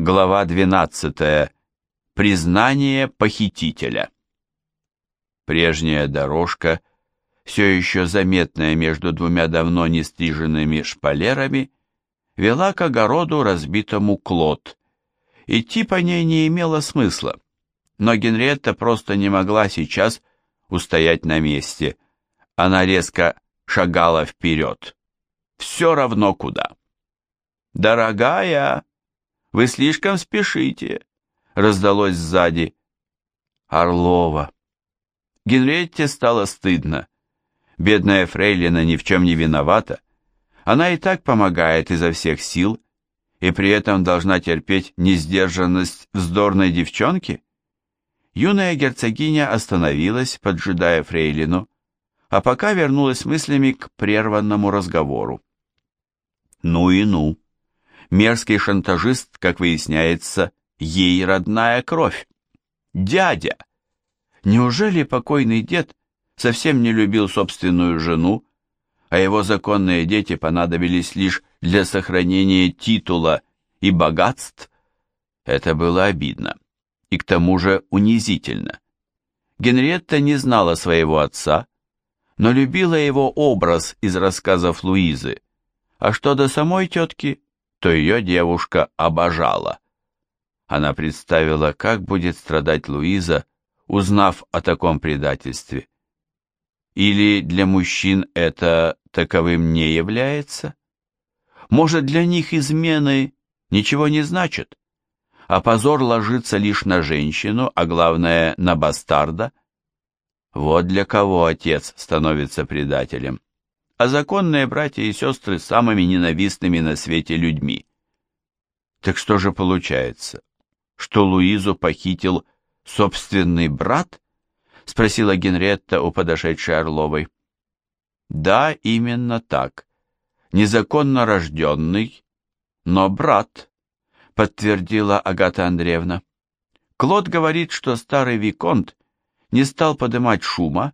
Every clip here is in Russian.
Глава 12. Признание похитителя. Прежняя дорожка, все еще заметная между двумя давно не стриженными шпалерами, вела к огороду, разбитому клод. Идти по ней не имело смысла, но Генриетта просто не могла сейчас устоять на месте. Она резко шагала вперед. Все равно куда. «Дорогая!» Вы слишком спешите!» — раздалось сзади. Орлова. Генриетте стало стыдно. Бедная фрейлина ни в чем не виновата. Она и так помогает изо всех сил, и при этом должна терпеть несдержанность вздорной девчонки. Юная герцогиня остановилась, поджидая фрейлину, а пока вернулась мыслями к прерванному разговору. «Ну и ну!» Мерзкий шантажист, как выясняется, ей родная кровь. Дядя! Неужели покойный дед совсем не любил собственную жену, а его законные дети понадобились лишь для сохранения титула и богатств? Это было обидно и к тому же унизительно. Генриетта не знала своего отца, но любила его образ из рассказов Луизы, а что до самой тетки, то ее девушка обожала. Она представила, как будет страдать Луиза, узнав о таком предательстве. Или для мужчин это таковым не является? Может, для них измены ничего не значат, а позор ложится лишь на женщину, а главное, на бастарда? Вот для кого отец становится предателем а законные братья и сестры самыми ненавистными на свете людьми. Так что же получается, что Луизу похитил собственный брат? Спросила Генретта у подошедшей Орловой. Да, именно так. Незаконно рожденный, но брат, подтвердила Агата Андреевна. Клод говорит, что старый Виконт не стал подымать шума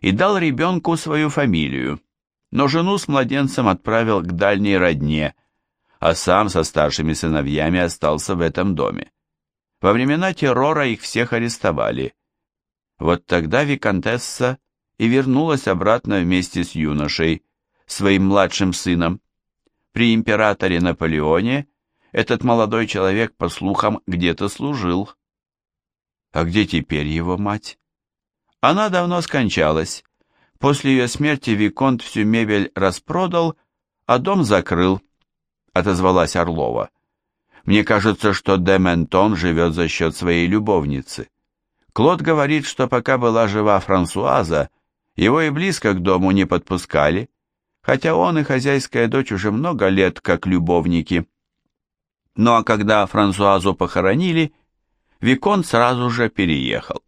и дал ребенку свою фамилию но жену с младенцем отправил к дальней родне, а сам со старшими сыновьями остался в этом доме. Во времена террора их всех арестовали. Вот тогда виконтесса и вернулась обратно вместе с юношей, своим младшим сыном. При императоре Наполеоне этот молодой человек, по слухам, где-то служил. А где теперь его мать? Она давно скончалась, После ее смерти Виконт всю мебель распродал, а дом закрыл, — отозвалась Орлова. Мне кажется, что Дементон живет за счет своей любовницы. Клод говорит, что пока была жива Франсуаза, его и близко к дому не подпускали, хотя он и хозяйская дочь уже много лет как любовники. Ну а когда Франсуазу похоронили, Викон сразу же переехал.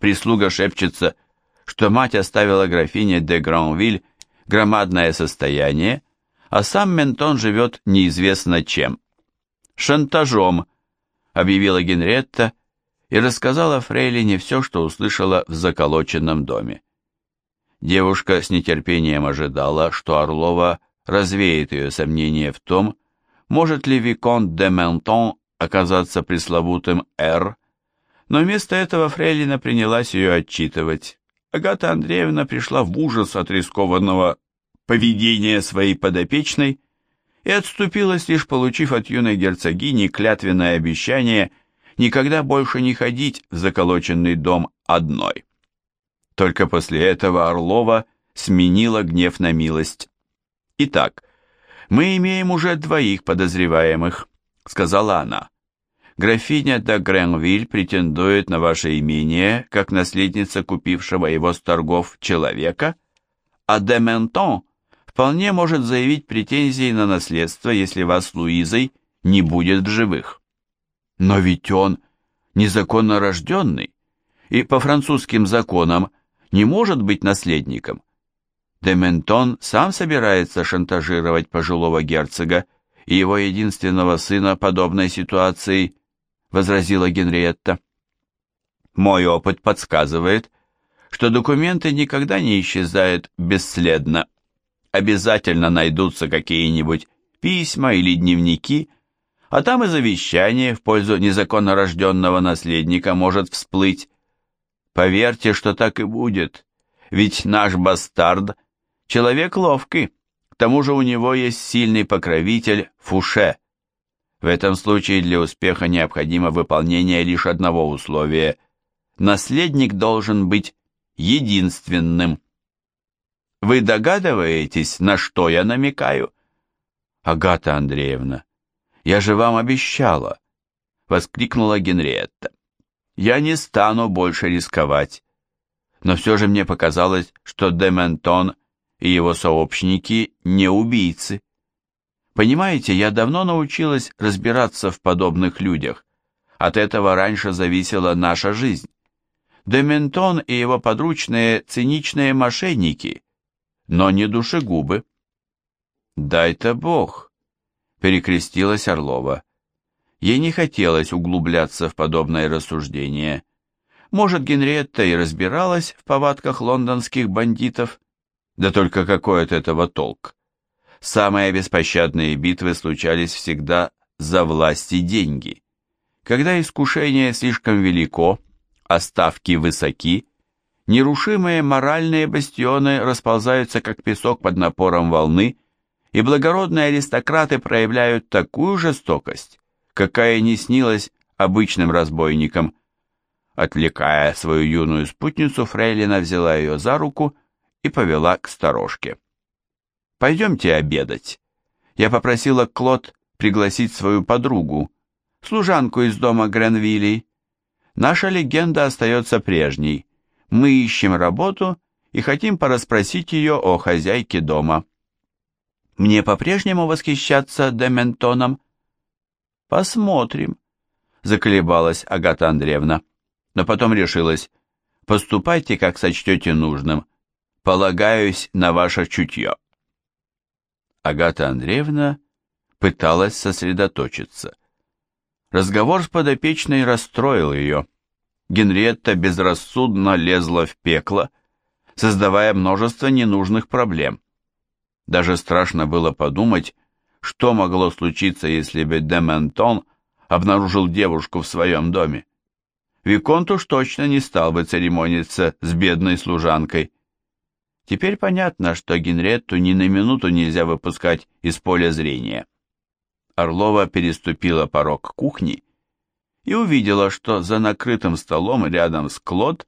Прислуга шепчется, что мать оставила графине де Гранвиль громадное состояние, а сам Ментон живет неизвестно чем. «Шантажом», — объявила Генретта и рассказала Фрейлине все, что услышала в заколоченном доме. Девушка с нетерпением ожидала, что Орлова развеет ее сомнения в том, может ли Виконт де Ментон оказаться пресловутым «Р», но вместо этого Фрейлина принялась ее отчитывать. Агата Андреевна пришла в ужас от рискованного поведения своей подопечной и отступилась, лишь получив от юной герцогини клятвенное обещание никогда больше не ходить в заколоченный дом одной. Только после этого Орлова сменила гнев на милость. «Итак, мы имеем уже двоих подозреваемых», — сказала она. Графиня де Гренвиль претендует на ваше имение, как наследница купившего его с торгов человека, а де Ментон вполне может заявить претензии на наследство, если вас с Луизой не будет в живых. Но ведь он незаконно рожденный и по французским законам не может быть наследником. Дементон сам собирается шантажировать пожилого герцога и его единственного сына подобной ситуацией — возразила Генриетта. «Мой опыт подсказывает, что документы никогда не исчезают бесследно. Обязательно найдутся какие-нибудь письма или дневники, а там и завещание в пользу незаконно рожденного наследника может всплыть. Поверьте, что так и будет, ведь наш бастард — человек ловкий, к тому же у него есть сильный покровитель Фуше. В этом случае для успеха необходимо выполнение лишь одного условия – наследник должен быть единственным. Вы догадываетесь, на что я намекаю? Агата Андреевна, я же вам обещала, воскликнула Генриетта. Я не стану больше рисковать. Но все же мне показалось, что Дементон и его сообщники не убийцы. Понимаете, я давно научилась разбираться в подобных людях. От этого раньше зависела наша жизнь. Дементон и его подручные циничные мошенники, но не душегубы. «Дай-то Бог!» — перекрестилась Орлова. Ей не хотелось углубляться в подобное рассуждение. Может, Генриетта и разбиралась в повадках лондонских бандитов, да только какой от этого толк? Самые беспощадные битвы случались всегда за власть и деньги. Когда искушение слишком велико, а ставки высоки, нерушимые моральные бастионы расползаются как песок под напором волны, и благородные аристократы проявляют такую жестокость, какая не снилась обычным разбойникам. Отвлекая свою юную спутницу, Фрейлина взяла ее за руку и повела к сторожке. «Пойдемте обедать». Я попросила Клод пригласить свою подругу, служанку из дома Гренвилли. Наша легенда остается прежней. Мы ищем работу и хотим порасспросить ее о хозяйке дома. Мне по-прежнему восхищаться Дементоном? Посмотрим, заколебалась Агата Андреевна, но потом решилась. Поступайте, как сочтете нужным. Полагаюсь на ваше чутье. Агата Андреевна пыталась сосредоточиться. Разговор с подопечной расстроил ее. Генриетта безрассудно лезла в пекло, создавая множество ненужных проблем. Даже страшно было подумать, что могло случиться, если бы Дементон обнаружил девушку в своем доме. Виконт уж точно не стал бы церемониться с бедной служанкой. Теперь понятно, что Генретту ни на минуту нельзя выпускать из поля зрения. Орлова переступила порог кухни и увидела, что за накрытым столом рядом с Клод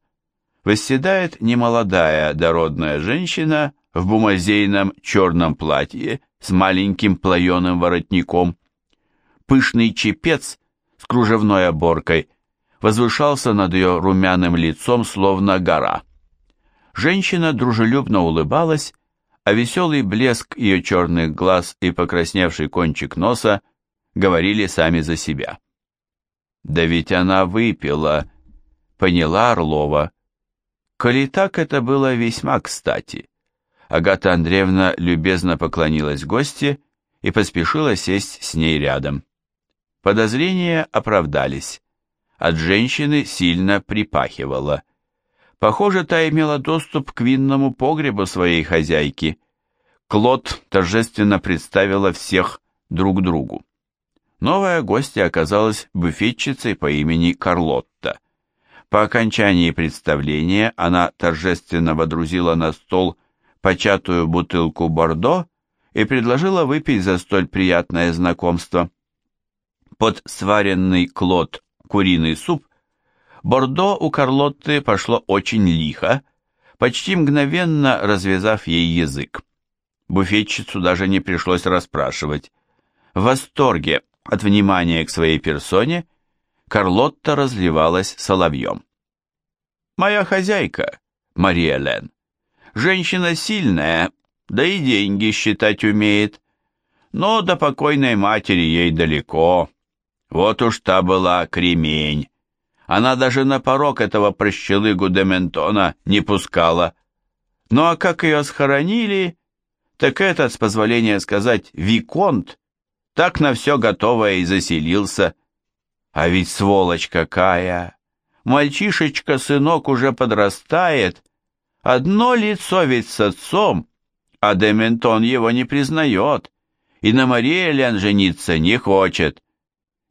восседает немолодая дородная женщина в бумазейном черном платье с маленьким плаеным воротником. Пышный чепец с кружевной оборкой возвышался над ее румяным лицом, словно гора. Женщина дружелюбно улыбалась, а веселый блеск ее черных глаз и покрасневший кончик носа говорили сами за себя. «Да ведь она выпила», — поняла Орлова. Коли так, это было весьма кстати. Агата Андреевна любезно поклонилась гости и поспешила сесть с ней рядом. Подозрения оправдались. От женщины сильно припахивало. Похоже, та имела доступ к винному погребу своей хозяйки. Клод торжественно представила всех друг другу. Новая гостья оказалась буфетчицей по имени Карлотта. По окончании представления она торжественно водрузила на стол початую бутылку Бордо и предложила выпить за столь приятное знакомство. Под сваренный клод куриный суп Бордо у Карлотты пошло очень лихо, почти мгновенно развязав ей язык. Буфетчицу даже не пришлось расспрашивать. В восторге от внимания к своей персоне Карлотта разливалась соловьем. «Моя хозяйка, Мария Лен, женщина сильная, да и деньги считать умеет, но до покойной матери ей далеко. Вот уж та была кремень, она даже на порог этого прощелыгу Дементона не пускала. Ну а как ее схоронили, так этот, с позволения сказать, Виконт, так на все готовое и заселился. А ведь сволочь какая! Мальчишечка-сынок уже подрастает, одно лицо ведь с отцом, а Дементон его не признает, и на Марии Лен жениться не хочет.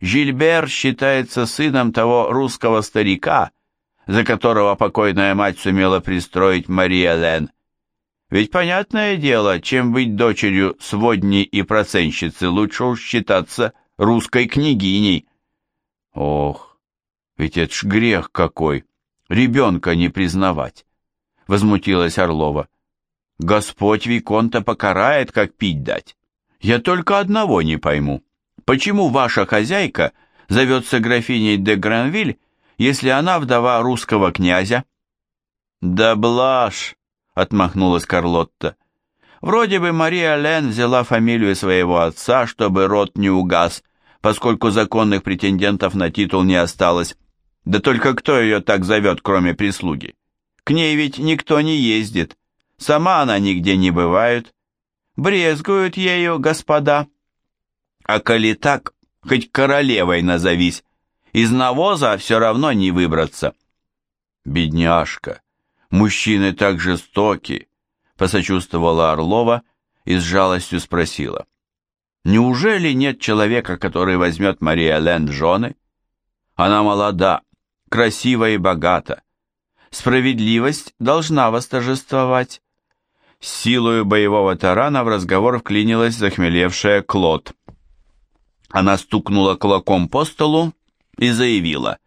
Жильбер считается сыном того русского старика, за которого покойная мать сумела пристроить Мария Лен. Ведь понятное дело, чем быть дочерью сводни и проценщицы, лучше уж считаться русской княгиней. Ох, ведь это ж грех какой, ребенка не признавать, возмутилась Орлова. Господь Виконта покарает, как пить дать. Я только одного не пойму. Почему ваша хозяйка зовется графиней де Гранвиль, если она вдова русского князя? Да блажь, отмахнулась Карлотта. Вроде бы Мария Лен взяла фамилию своего отца, чтобы род не угас, поскольку законных претендентов на титул не осталось. Да только кто ее так зовет, кроме прислуги? К ней ведь никто не ездит. Сама она нигде не бывает. Брезгуют ею господа. А коли так, хоть королевой назовись, из навоза все равно не выбраться. Бедняжка, мужчины так жестоки, посочувствовала Орлова и с жалостью спросила. Неужели нет человека, который возьмет Мария Лен в жены? Она молода, красива и богата. Справедливость должна восторжествовать. С силою боевого тарана в разговор вклинилась захмелевшая Клод. Она стукнула кулаком по столу и заявила.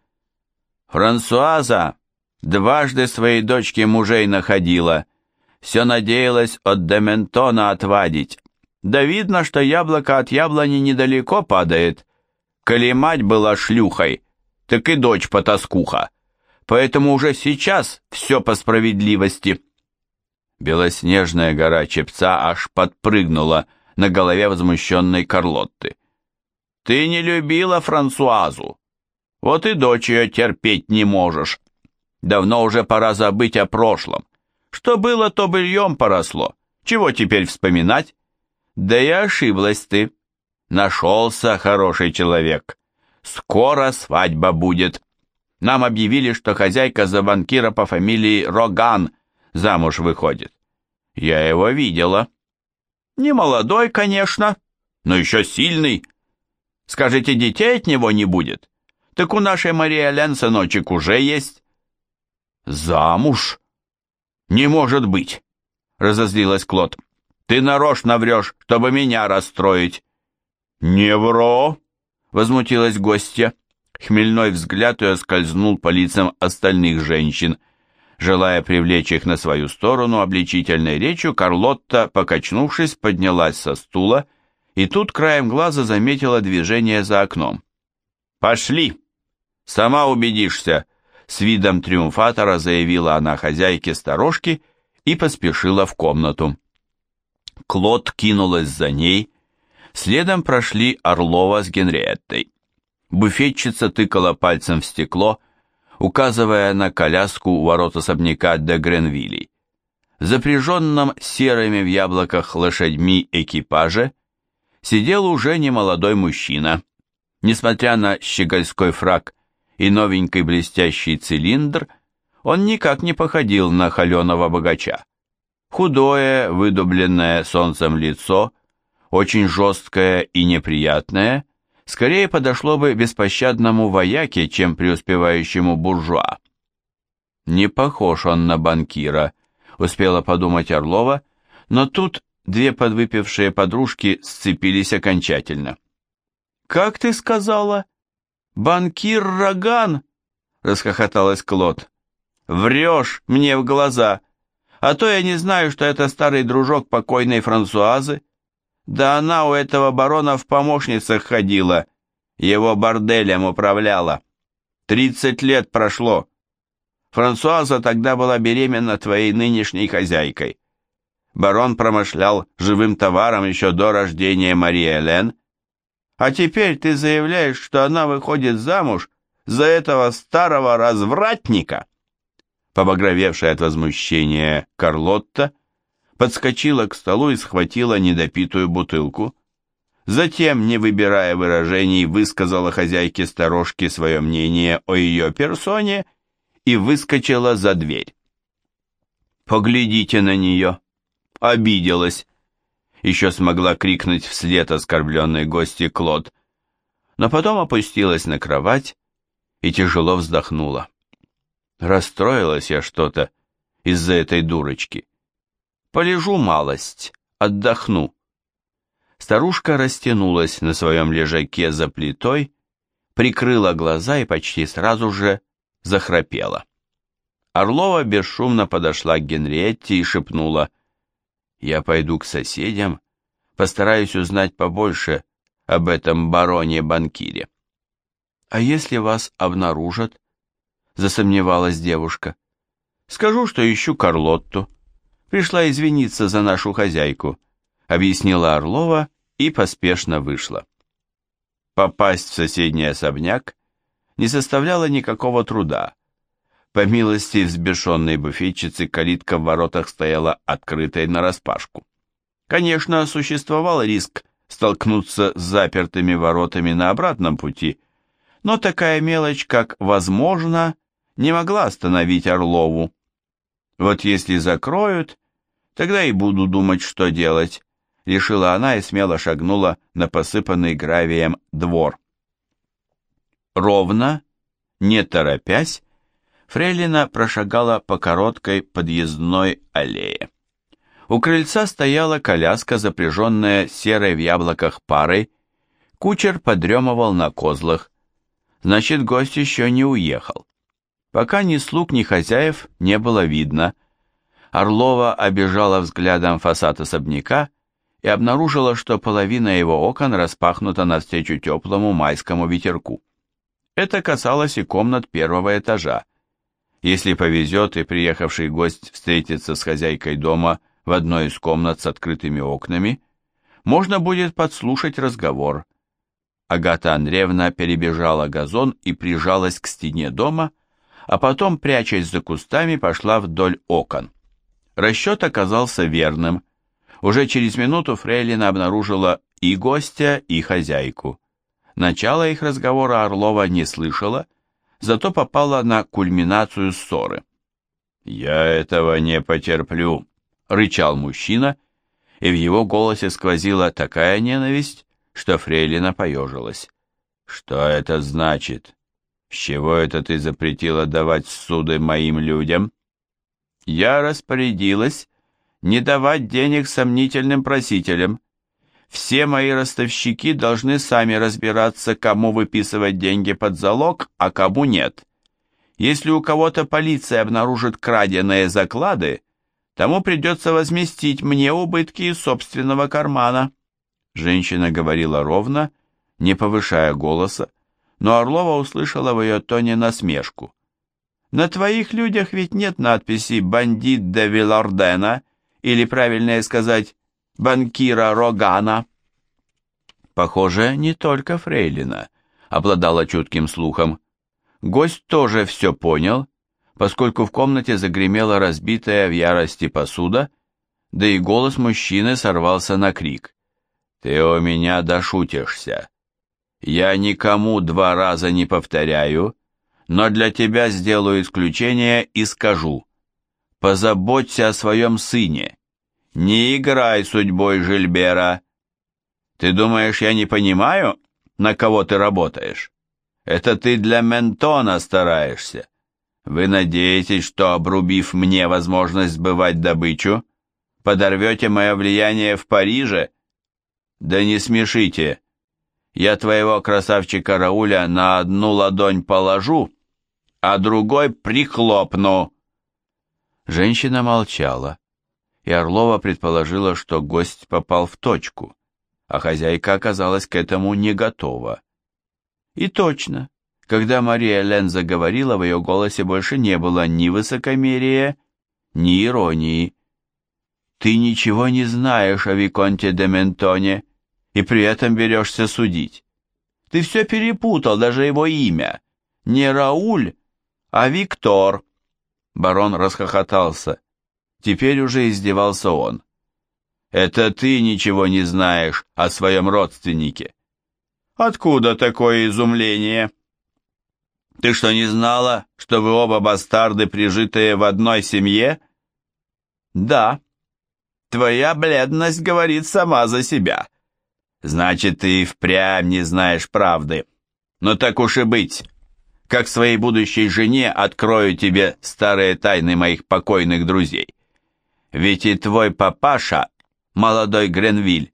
«Франсуаза дважды своей дочке мужей находила, все надеялась от Дементона отвадить. Да видно, что яблоко от яблони недалеко падает. Коли мать была шлюхой, так и дочь потаскуха. Поэтому уже сейчас все по справедливости». Белоснежная гора чепца аж подпрыгнула на голове возмущенной Карлотты. «Ты не любила Франсуазу, вот и дочь ее терпеть не можешь. Давно уже пора забыть о прошлом. Что было, то быльем поросло. Чего теперь вспоминать? Да и ошиблась ты. Нашелся хороший человек. Скоро свадьба будет. Нам объявили, что хозяйка за банкира по фамилии Роган замуж выходит. Я его видела. Не молодой, конечно, но еще сильный. Скажите, детей от него не будет? Так у нашей Марии Лен сыночек уже есть. Замуж? Не может быть, разозлилась Клод. Ты нарочно врешь, чтобы меня расстроить. Не вро, возмутилась гостья. Хмельной взгляд ее скользнул по лицам остальных женщин. Желая привлечь их на свою сторону обличительной речью, Карлотта, покачнувшись, поднялась со стула и тут краем глаза заметила движение за окном. «Пошли!» «Сама убедишься», — с видом триумфатора заявила она хозяйке сторожки и поспешила в комнату. Клод кинулась за ней, следом прошли Орлова с Генриеттой. Буфетчица тыкала пальцем в стекло, указывая на коляску у ворот особняка де Гренвилли. В запряженном серыми в яблоках лошадьми экипаже сидел уже немолодой мужчина. Несмотря на щегольской фраг и новенький блестящий цилиндр, он никак не походил на холеного богача. Худое, выдубленное солнцем лицо, очень жесткое и неприятное, скорее подошло бы беспощадному вояке, чем преуспевающему буржуа. Не похож он на банкира, успела подумать Орлова, но тут две подвыпившие подружки сцепились окончательно. «Как ты сказала?» «Банкир Роган!» — расхохоталась Клод. «Врешь мне в глаза, а то я не знаю, что это старый дружок покойной Франсуазы. Да она у этого барона в помощницах ходила, его борделем управляла. Тридцать лет прошло. Франсуаза тогда была беременна твоей нынешней хозяйкой. Барон промышлял живым товаром еще до рождения Марии Элен, а теперь ты заявляешь, что она выходит замуж за этого старого развратника?» Побагровевшая от возмущения Карлотта подскочила к столу и схватила недопитую бутылку. Затем, не выбирая выражений, высказала хозяйке сторожки свое мнение о ее персоне и выскочила за дверь. «Поглядите на нее!» Обиделась, еще смогла крикнуть вслед оскорбленной гости Клод. но потом опустилась на кровать и тяжело вздохнула. Расстроилась я что-то из-за этой дурочки. Полежу малость, отдохну. Старушка растянулась на своем лежаке за плитой, прикрыла глаза и почти сразу же захрапела. Орлова бесшумно подошла к Генриетте и шепнула, «Я пойду к соседям, постараюсь узнать побольше об этом бароне-банкире». «А если вас обнаружат?» — засомневалась девушка. «Скажу, что ищу Карлотту. Пришла извиниться за нашу хозяйку», — объяснила Орлова и поспешно вышла. Попасть в соседний особняк не составляло никакого труда. По милости взбешенной буфетчицы калитка в воротах стояла открытой нараспашку. Конечно, существовал риск столкнуться с запертыми воротами на обратном пути, но такая мелочь, как «возможно», не могла остановить Орлову. Вот если закроют, тогда и буду думать, что делать, решила она и смело шагнула на посыпанный гравием двор. Ровно, не торопясь, Фрейлина прошагала по короткой подъездной аллее. У крыльца стояла коляска, запряженная серой в яблоках парой. Кучер подремывал на козлах. Значит, гость еще не уехал. Пока ни слуг, ни хозяев не было видно. Орлова обежала взглядом фасад особняка и обнаружила, что половина его окон распахнута навстречу теплому майскому ветерку. Это касалось и комнат первого этажа. Если повезет и приехавший гость встретится с хозяйкой дома в одной из комнат с открытыми окнами, можно будет подслушать разговор. Агата Андреевна перебежала газон и прижалась к стене дома, а потом, прячась за кустами, пошла вдоль окон. Расчет оказался верным – уже через минуту Фрейлина обнаружила и гостя, и хозяйку. Начало их разговора Орлова не слышала, зато попала на кульминацию ссоры. «Я этого не потерплю», — рычал мужчина, и в его голосе сквозила такая ненависть, что Фрейлина поежилась. «Что это значит? С чего это ты запретила давать суды моим людям?» «Я распорядилась, не давать денег сомнительным просителям. Все мои ростовщики должны сами разбираться, кому выписывать деньги под залог, а кому нет. Если у кого-то полиция обнаружит краденые заклады, тому придется возместить мне убытки из собственного кармана. Женщина говорила ровно, не повышая голоса, но Орлова услышала в ее тоне насмешку. «На твоих людях ведь нет надписи «Бандит де Вилардена» или, правильнее сказать, банкира Рогана. Похоже, не только Фрейлина обладала чутким слухом. Гость тоже все понял, поскольку в комнате загремела разбитая в ярости посуда, да и голос мужчины сорвался на крик. «Ты у меня дошутишься. Я никому два раза не повторяю, но для тебя сделаю исключение и скажу. Позаботься о своем сыне. Не играй судьбой Жильбера. Ты думаешь, я не понимаю, на кого ты работаешь? Это ты для Ментона стараешься. Вы надеетесь, что, обрубив мне возможность сбывать добычу, подорвете мое влияние в Париже? Да не смешите. Я твоего красавчика Рауля на одну ладонь положу, а другой прихлопну. Женщина молчала, и Орлова предположила, что гость попал в точку, а хозяйка оказалась к этому не готова. И точно, когда Мария Лен заговорила, в ее голосе больше не было ни высокомерия, ни иронии. «Ты ничего не знаешь о Виконте де Ментоне и при этом берешься судить. Ты все перепутал, даже его имя. Не Рауль, а Виктор». Барон расхохотался. Теперь уже издевался он. «Это ты ничего не знаешь о своем родственнике». «Откуда такое изумление?» «Ты что, не знала, что вы оба бастарды, прижитые в одной семье?» «Да. Твоя бледность говорит сама за себя. Значит, ты и впрямь не знаешь правды. Но так уж и быть. Как своей будущей жене открою тебе старые тайны моих покойных друзей. Ведь и твой папаша, молодой Гренвиль,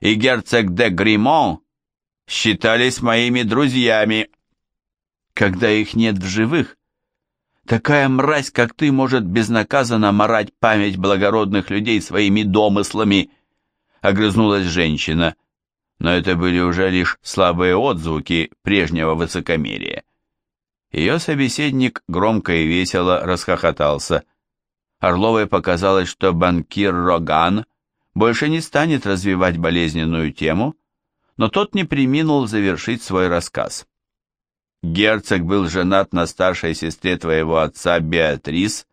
и герцог де Гримон считались моими друзьями. Когда их нет в живых, такая мразь, как ты, может безнаказанно марать память благородных людей своими домыслами, огрызнулась женщина но это были уже лишь слабые отзвуки прежнего высокомерия. Ее собеседник громко и весело расхохотался. Орловой показалось, что банкир Роган больше не станет развивать болезненную тему, но тот не приминул завершить свой рассказ. Герцог был женат на старшей сестре твоего отца Беатрис,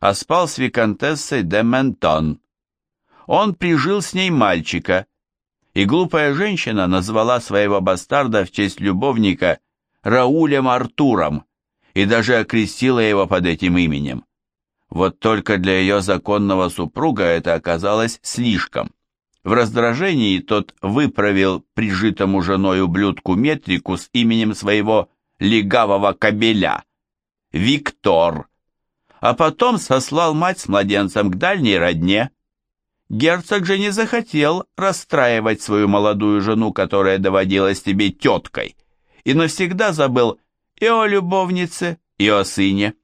а спал с виконтессой де Ментон. Он прижил с ней мальчика, и глупая женщина назвала своего бастарда в честь любовника Раулем Артуром и даже окрестила его под этим именем. Вот только для ее законного супруга это оказалось слишком. В раздражении тот выправил прижитому женой ублюдку метрику с именем своего легавого кобеля – Виктор, а потом сослал мать с младенцем к дальней родне – Герцог же не захотел расстраивать свою молодую жену, которая доводилась тебе теткой, и навсегда забыл и о любовнице, и о сыне.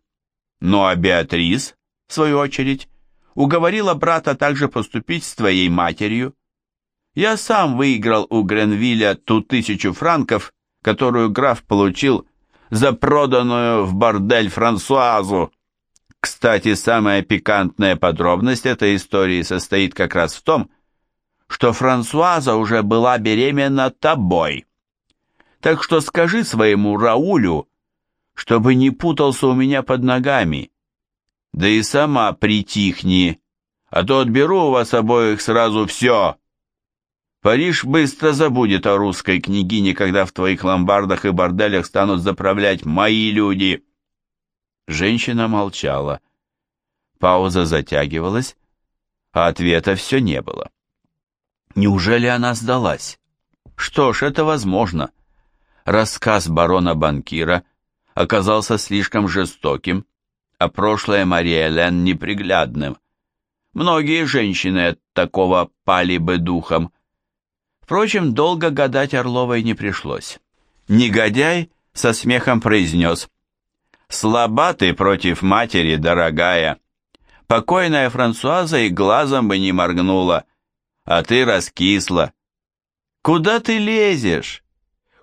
Ну а Беатрис, в свою очередь, уговорила брата также поступить с твоей матерью. Я сам выиграл у Гренвилля ту тысячу франков, которую граф получил за проданную в бордель Франсуазу. Кстати, самая пикантная подробность этой истории состоит как раз в том, что Франсуаза уже была беременна тобой. Так что скажи своему Раулю, чтобы не путался у меня под ногами. Да и сама притихни, а то отберу у вас обоих сразу все. Париж быстро забудет о русской княгине, когда в твоих ломбардах и борделях станут заправлять мои люди». Женщина молчала. Пауза затягивалась, а ответа все не было. Неужели она сдалась? Что ж, это возможно. Рассказ барона-банкира оказался слишком жестоким, а прошлое Мария Лен неприглядным. Многие женщины от такого пали бы духом. Впрочем, долго гадать Орловой не пришлось. Негодяй со смехом произнес «Слаба ты против матери, дорогая. Покойная Франсуаза и глазом бы не моргнула, а ты раскисла. Куда ты лезешь?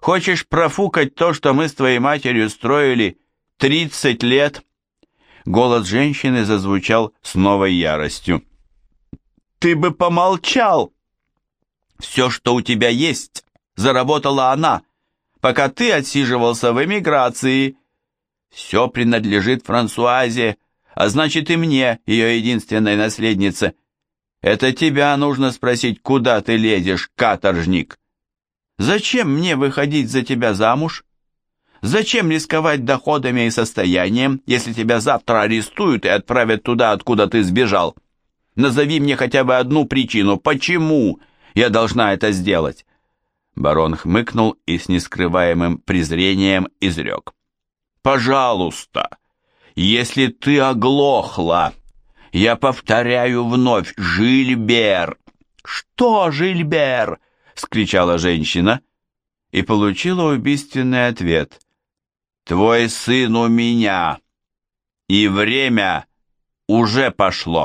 Хочешь профукать то, что мы с твоей матерью строили тридцать лет?» Голос женщины зазвучал с новой яростью. «Ты бы помолчал! Все, что у тебя есть, заработала она, пока ты отсиживался в эмиграции. Все принадлежит Франсуазе, а значит и мне, ее единственной наследнице. Это тебя нужно спросить, куда ты лезешь, каторжник? Зачем мне выходить за тебя замуж? Зачем рисковать доходами и состоянием, если тебя завтра арестуют и отправят туда, откуда ты сбежал? Назови мне хотя бы одну причину, почему я должна это сделать?» Барон хмыкнул и с нескрываемым презрением изрек. Пожалуйста, если ты оглохла, я повторяю вновь, Жильбер. Что, Жильбер? скричала женщина и получила убийственный ответ. Твой сын у меня, и время уже пошло.